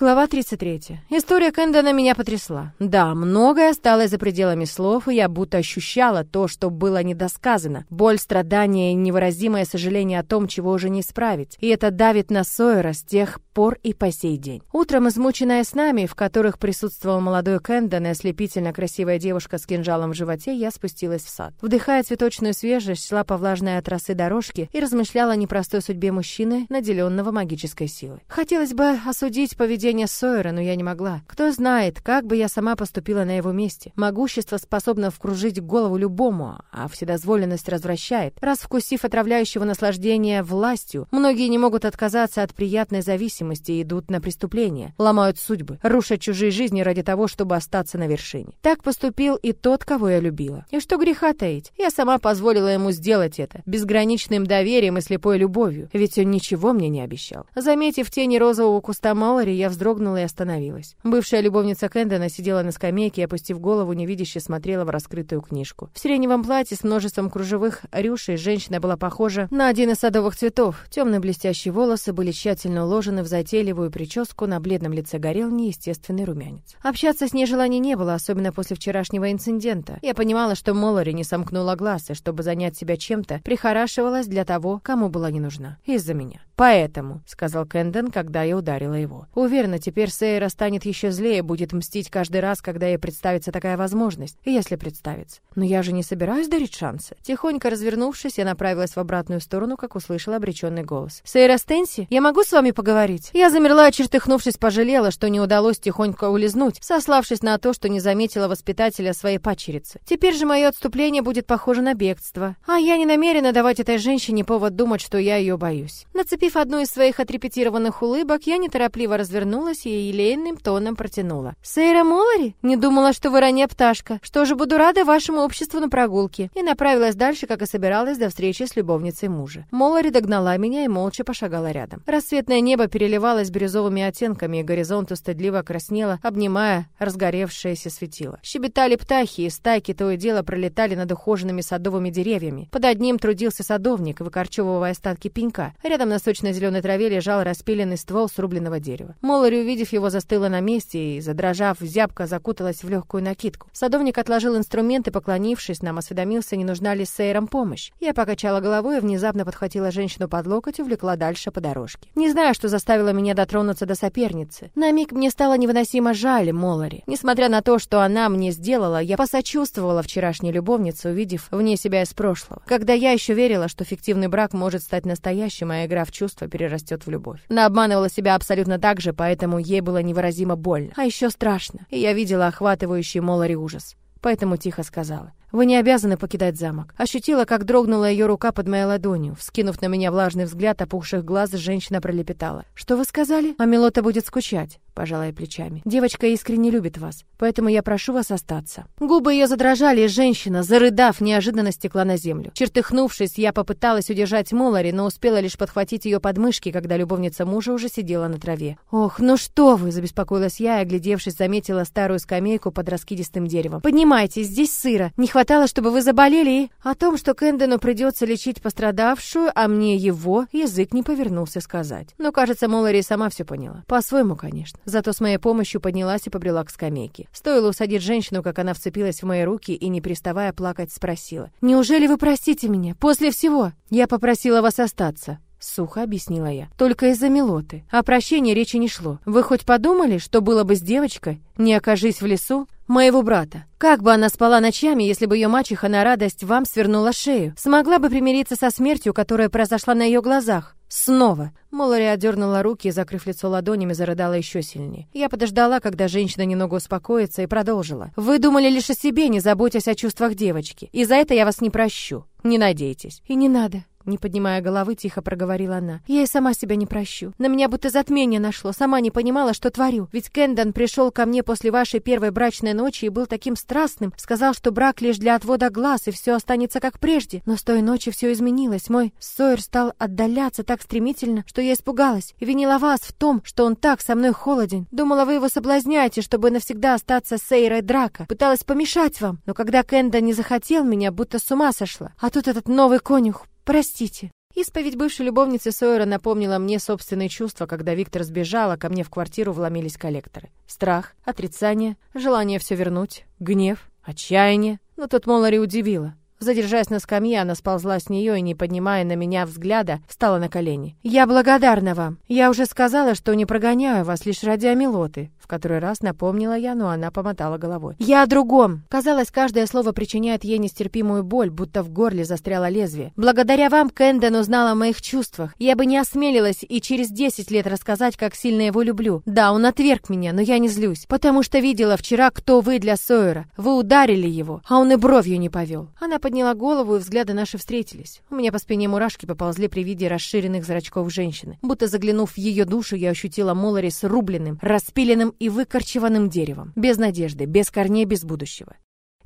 Глава 33. История Кэндона меня потрясла. Да, многое осталось за пределами слов, и я будто ощущала то, что было недосказано. Боль, страдания и невыразимое сожаление о том, чего уже не исправить. И это давит на Сойера с тех пор и по сей день. Утром, измученная снами, в которых присутствовал молодой Кэндон и ослепительно красивая девушка с кинжалом в животе, я спустилась в сад. Вдыхая цветочную свежесть, шла по влажной от росы дорожке и размышляла о непростой судьбе мужчины, наделенного магической силой. Хотелось бы осудить поведение Сойера, но я не могла. Кто знает, как бы я сама поступила на его месте. Могущество способно вкружить голову любому, а вседозволенность развращает. Раз вкусив отравляющего наслаждения властью, многие не могут отказаться от приятной зависимости и идут на преступления, ломают судьбы, рушат чужие жизни ради того, чтобы остаться на вершине. Так поступил и тот, кого я любила. И что греха таить? Я сама позволила ему сделать это, безграничным доверием и слепой любовью, ведь он ничего мне не обещал. Заметив тени розового куста Малори, я вздрогнула и остановилась. Бывшая любовница Кэндона сидела на скамейке и, опустив голову, невидяще смотрела в раскрытую книжку. В сиреневом платье с множеством кружевых рюшей женщина была похожа на один из садовых цветов. Темные блестящие волосы были тщательно уложены в затейливую прическу, на бледном лице горел неестественный румянец. Общаться с ней желания не было, особенно после вчерашнего инцидента. Я понимала, что Моллари не сомкнула глаз, и чтобы занять себя чем-то, прихорашивалась для того, кому была не нужна. Из-за меня. «Поэтому», — сказал Кэндон, когда я ударила его. «Уверена, теперь Сейра станет еще злее, будет мстить каждый раз, когда ей представится такая возможность, если представится. Но я же не собираюсь дарить шансы». Тихонько развернувшись, я направилась в обратную сторону, как услышала обреченный голос. «Сейра Стенси, я могу с вами поговорить?» Я замерла, чертыхнувшись, пожалела, что не удалось тихонько улизнуть, сославшись на то, что не заметила воспитателя своей падчерицы. Теперь же мое отступление будет похоже на бегство. А я не намерена давать этой женщине повод думать, что я ее боюсь. Нацепив Нацепив одну из своих отрепетированных улыбок, я неторопливо развернулась и елейным тоном протянула. «Сейра Молари? Не думала, что вы ранняя пташка. Что же, буду рада вашему обществу на прогулке». И направилась дальше, как и собиралась, до встречи с любовницей мужа. Молари догнала меня и молча пошагала рядом. Рассветное небо переливалось бирюзовыми оттенками, и горизонт устыдливо краснело, обнимая разгоревшееся светило. Щебетали птахи, и стайки то и дело пролетали над ухоженными садовыми деревьями. Под одним трудился садовник, выкорчевывая остатки пенька. Рядом на сочной зеленой траве лежал распиленный ствол срубленного дерева. Моллари, увидев его, застыла на месте и, задрожав, зябко закуталась в легкую накидку. Садовник отложил инструмент и, поклонившись, нам осведомился, не нужна ли Сейрам помощь. Я покачала головой и внезапно подхватила женщину под локоть и увлекла дальше по дорожке. Не знаю, что заставило меня дотронуться до соперницы. На миг мне стало невыносимо жаль Моллари. Несмотря на то, что она мне сделала, я посочувствовала вчерашней любовнице, увидев в ней себя из прошлого. Когда я еще верила, что фиктивный брак может стать настоящим, а игра в чувство перерастет в любовь. Она обманывала себя абсолютно так же, поэтому ей было невыразимо больно. А еще страшно. И я видела охватывающий Молари ужас. Поэтому тихо сказала. «Вы не обязаны покидать замок». Ощутила, как дрогнула ее рука под моей ладонью. Вскинув на меня влажный взгляд опухших глаз, женщина пролепетала. «Что вы сказали? А Мелота будет скучать» пожалая плечами. «Девочка искренне любит вас, поэтому я прошу вас остаться». Губы ее задрожали, и женщина, зарыдав, неожиданно стекла на землю. Чертыхнувшись, я попыталась удержать Молари, но успела лишь подхватить ее подмышки, когда любовница мужа уже сидела на траве. «Ох, ну что вы!» – забеспокоилась я и, оглядевшись, заметила старую скамейку под раскидистым деревом. «Поднимайтесь, здесь сыро. Не хватало, чтобы вы заболели и...» О том, что Кэндену придется лечить пострадавшую, а мне его, язык не повернулся сказать. Но, кажется, Молари сама все поняла. По-своему, конечно. Зато с моей помощью поднялась и побрела к скамейке. Стоило усадить женщину, как она вцепилась в мои руки и, не переставая плакать, спросила. «Неужели вы простите меня? После всего?» «Я попросила вас остаться», Сухо объяснила я. Только из-за Мелоты. О прощении речи не шло. Вы хоть подумали, что было бы с девочкой, не окажись в лесу? Моего брата. Как бы она спала ночами, если бы ее мачеха на радость вам свернула шею? Смогла бы примириться со смертью, которая произошла на ее глазах? Снова. Молари отдернула руки и, закрыв лицо ладонями, зарыдала еще сильнее. Я подождала, когда женщина немного успокоится, и продолжила. «Вы думали лишь о себе, не заботясь о чувствах девочки. И за это я вас не прощу. Не надейтесь». «И не надо. Не поднимая головы, тихо проговорила она. «Я и сама себя не прощу. На меня будто затмение нашло. Сама не понимала, что творю. Ведь Кендон пришел ко мне после вашей первой брачной ночи и был таким страстным. Сказал, что брак лишь для отвода глаз, и все останется как прежде. Но с той ночи все изменилось. Мой Сойер стал отдаляться так стремительно, что я испугалась. И винила вас в том, что он так со мной холоден. Думала, вы его соблазняете, чтобы навсегда остаться с Эйрой Драка. Пыталась помешать вам. Но когда Кендон не захотел меня, будто с ума сошла. А тут этот новый конюх Простите. Исповедь бывшей любовницы Сойера напомнила мне собственные чувства, когда Виктор сбежал, а ко мне в квартиру вломились коллекторы. Страх, отрицание, желание все вернуть, гнев, отчаяние. Но тут Молари удивила. Задержась на скамье, она сползла с нее и, не поднимая на меня взгляда, встала на колени. «Я благодарна вам. Я уже сказала, что не прогоняю вас лишь ради Амилоты», в который раз напомнила я, но она помотала головой. «Я о другом». Казалось, каждое слово причиняет ей нестерпимую боль, будто в горле застряло лезвие. «Благодаря вам Кэндон узнал о моих чувствах. Я бы не осмелилась и через десять лет рассказать, как сильно его люблю. Да, он отверг меня, но я не злюсь, потому что видела вчера, кто вы для Сойера. Вы ударили его, а он и бровью не повел». Она подняла голову, и взгляды наши встретились. У меня по спине мурашки поползли при виде расширенных зрачков женщины. Будто заглянув в ее душу, я ощутила Молари с рубленным, распиленным и выкорчеванным деревом. Без надежды, без корней, без будущего.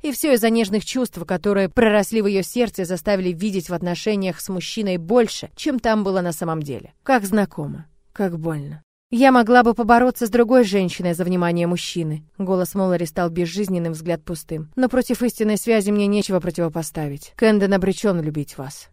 И все из-за нежных чувств, которые проросли в ее сердце заставили видеть в отношениях с мужчиной больше, чем там было на самом деле. Как знакомо, как больно. Я могла бы побороться с другой женщиной за внимание мужчины. Голос Моллари стал безжизненным, взгляд пустым. Но против истинной связи мне нечего противопоставить. Кэндон обречен любить вас.